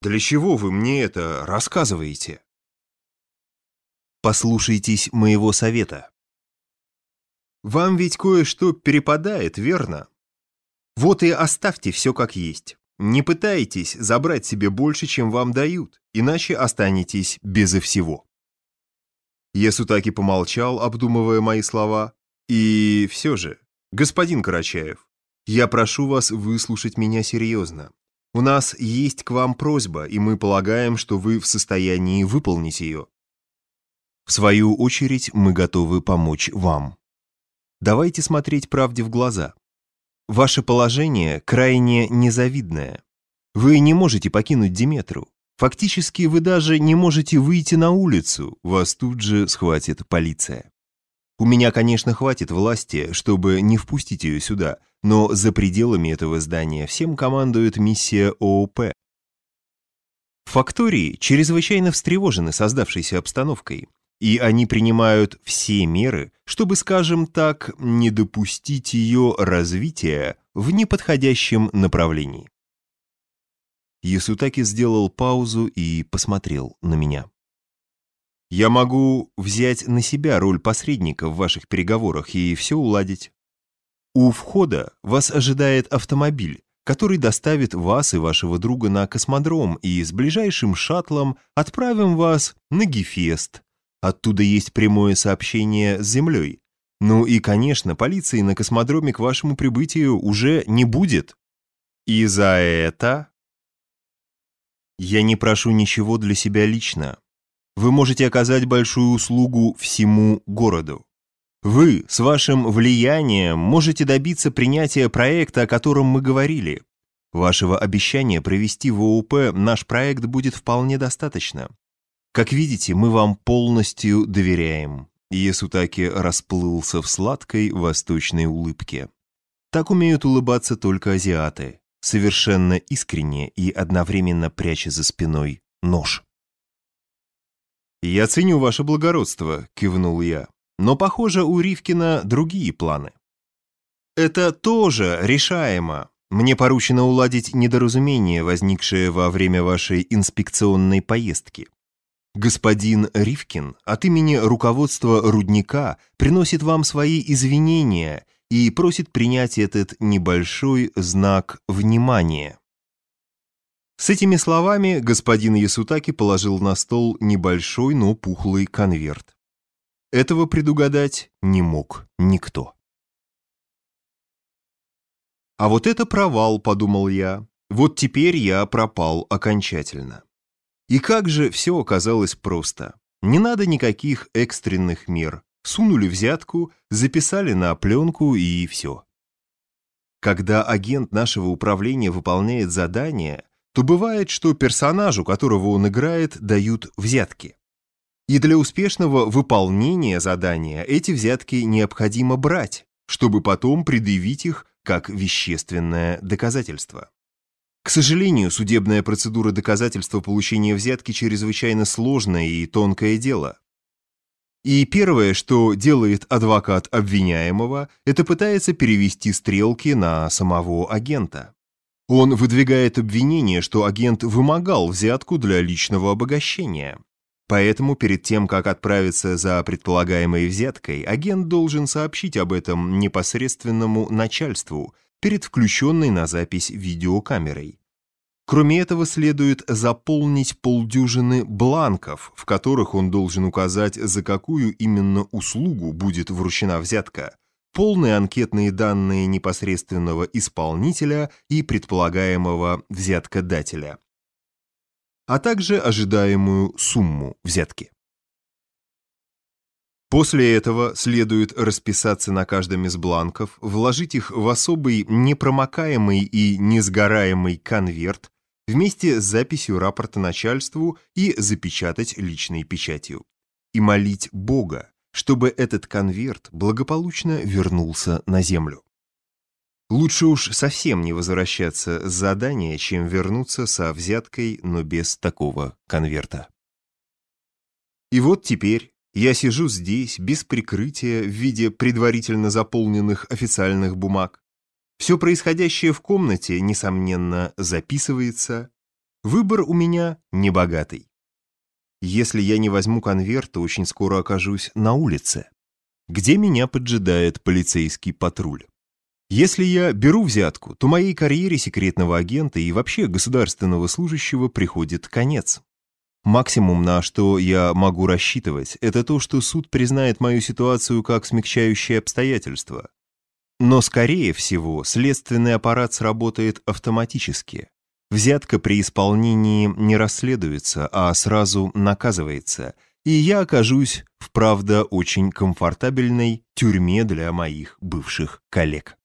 Для чего вы мне это рассказываете? Послушайтесь моего совета. Вам ведь кое-что перепадает, верно? Вот и оставьте все как есть. Не пытайтесь забрать себе больше, чем вам дают, иначе останетесь безо всего. Ясутаки помолчал, обдумывая мои слова. И все же, господин Карачаев, я прошу вас выслушать меня серьезно. У нас есть к вам просьба, и мы полагаем, что вы в состоянии выполнить ее. В свою очередь, мы готовы помочь вам. Давайте смотреть правде в глаза. Ваше положение крайне незавидное. Вы не можете покинуть Диметру. Фактически вы даже не можете выйти на улицу, вас тут же схватит полиция. У меня, конечно, хватит власти, чтобы не впустить ее сюда, но за пределами этого здания всем командует миссия ООП. Фактории чрезвычайно встревожены создавшейся обстановкой, и они принимают все меры, чтобы, скажем так, не допустить ее развития в неподходящем направлении. Ясутаки сделал паузу и посмотрел на меня. «Я могу взять на себя роль посредника в ваших переговорах и все уладить. У входа вас ожидает автомобиль, который доставит вас и вашего друга на космодром, и с ближайшим шаттлом отправим вас на Гефест, Оттуда есть прямое сообщение с Землей. Ну и, конечно, полиции на космодроме к вашему прибытию уже не будет. И за это... Я не прошу ничего для себя лично. Вы можете оказать большую услугу всему городу. Вы с вашим влиянием можете добиться принятия проекта, о котором мы говорили. Вашего обещания провести в ОУП наш проект будет вполне достаточно. Как видите, мы вам полностью доверяем. Есутаки расплылся в сладкой восточной улыбке. Так умеют улыбаться только азиаты, совершенно искренне и одновременно пряча за спиной нож. «Я ценю ваше благородство», — кивнул я, «но, похоже, у Ривкина другие планы». «Это тоже решаемо. Мне поручено уладить недоразумение, возникшее во время вашей инспекционной поездки. Господин Ривкин от имени руководства рудника приносит вам свои извинения и просит принять этот небольшой знак внимания. С этими словами господин Ясутаки положил на стол небольшой, но пухлый конверт. Этого предугадать не мог никто. А вот это провал, подумал я. Вот теперь я пропал окончательно. И как же все оказалось просто. Не надо никаких экстренных мер. Сунули взятку, записали на пленку и все. Когда агент нашего управления выполняет задание, то бывает, что персонажу, которого он играет, дают взятки. И для успешного выполнения задания эти взятки необходимо брать, чтобы потом предъявить их как вещественное доказательство. К сожалению, судебная процедура доказательства получения взятки чрезвычайно сложное и тонкое дело. И первое, что делает адвокат обвиняемого, это пытается перевести стрелки на самого агента. Он выдвигает обвинение, что агент вымогал взятку для личного обогащения. Поэтому перед тем, как отправиться за предполагаемой взяткой, агент должен сообщить об этом непосредственному начальству перед включенной на запись видеокамерой. Кроме этого, следует заполнить полдюжины бланков, в которых он должен указать, за какую именно услугу будет вручена взятка, полные анкетные данные непосредственного исполнителя и предполагаемого взяткодателя, а также ожидаемую сумму взятки. После этого следует расписаться на каждом из бланков, вложить их в особый непромокаемый и несгораемый конверт, вместе с записью рапорта начальству и запечатать личной печатью. И молить Бога, чтобы этот конверт благополучно вернулся на землю. Лучше уж совсем не возвращаться с задания, чем вернуться со взяткой, но без такого конверта. И вот теперь я сижу здесь, без прикрытия, в виде предварительно заполненных официальных бумаг, все происходящее в комнате, несомненно, записывается, Выбор у меня небогатый. Если я не возьму конверт, то очень скоро окажусь на улице, где меня поджидает полицейский патруль. Если я беру взятку, то моей карьере секретного агента и вообще государственного служащего приходит конец. Максимум, на что я могу рассчитывать, это то, что суд признает мою ситуацию как смягчающее обстоятельство. Но, скорее всего, следственный аппарат сработает автоматически. Взятка при исполнении не расследуется, а сразу наказывается, и я окажусь в, правда, очень комфортабельной тюрьме для моих бывших коллег.